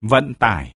vận tải.